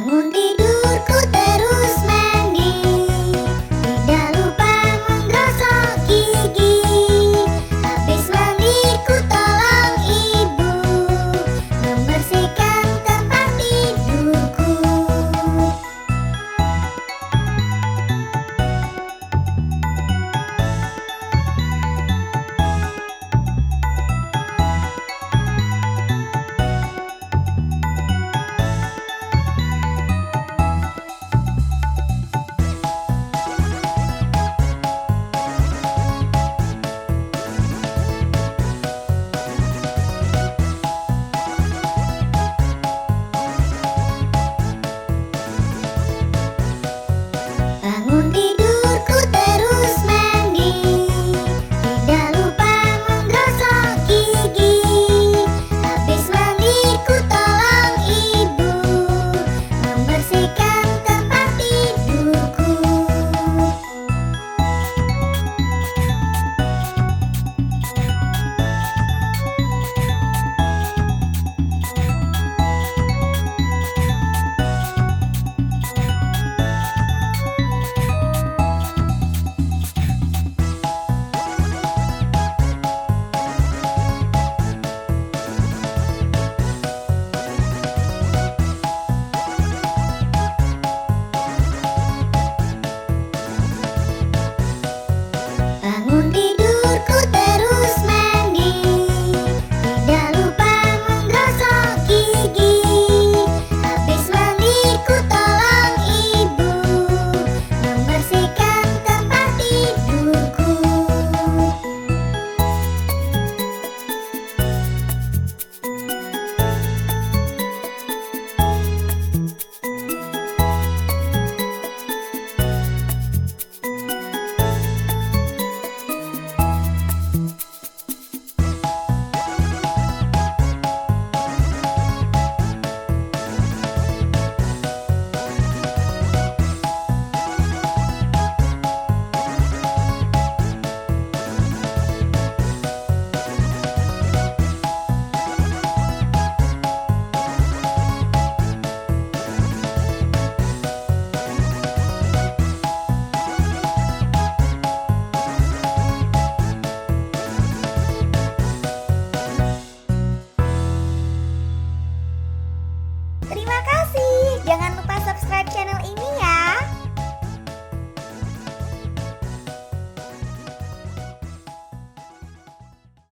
Bangun tidur Jangan lupa subscribe channel ini